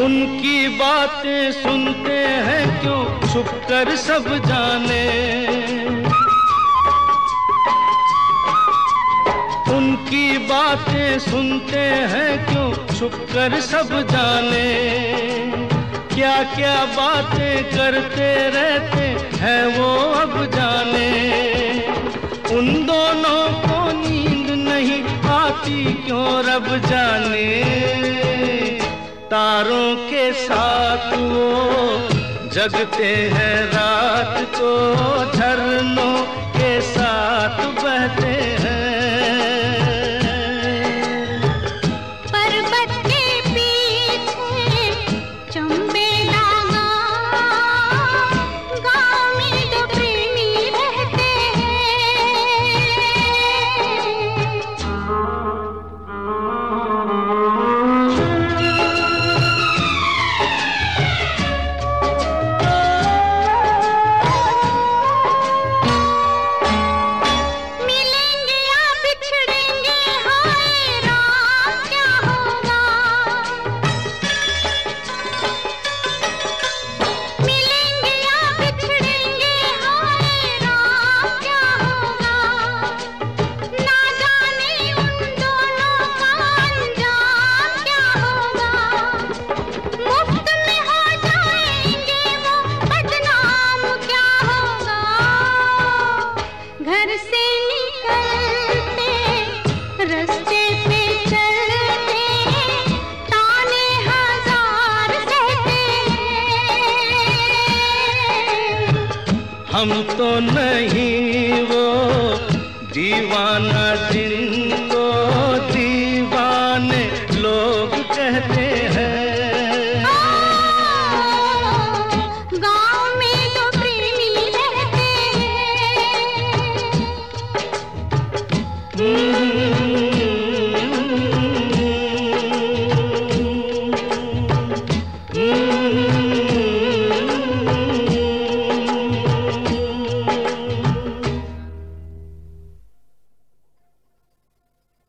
उनकी बातें सुनते हैं क्यों? छुप कर सब जाने। उनकी बातें सुनते हैं क्यों? छुप कर सब जाने। क्या क्या बातें करते रहते हैं वो अब जाने। उन दोनों को नींद नहीं आती क्यों रब जाने? तारों के साथ वो जगते हैं रात को झरनों हम तो नहीं वो दीवाना जिनको दीवाने लोग कहते